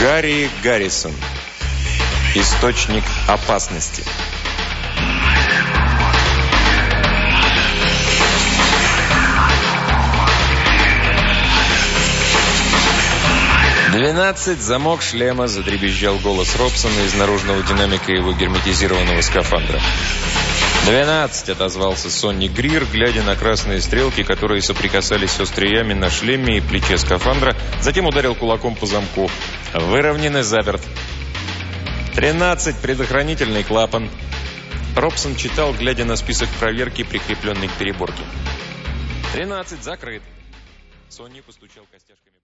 Гарри Гаррисон. Источник опасности. «Двенадцать, замок шлема!» – задребезжал голос Робсона из наружного динамика его герметизированного скафандра. «Двенадцать!» – отозвался Сонни Грир, глядя на красные стрелки, которые соприкасались с остриями на шлеме и плече скафандра, затем ударил кулаком по замку. «Выровнен и заперт!» «Тринадцать! Предохранительный клапан!» Робсон читал, глядя на список проверки, прикрепленный к переборке. «Тринадцать! Закрыт!» Сонни постучал костяшками.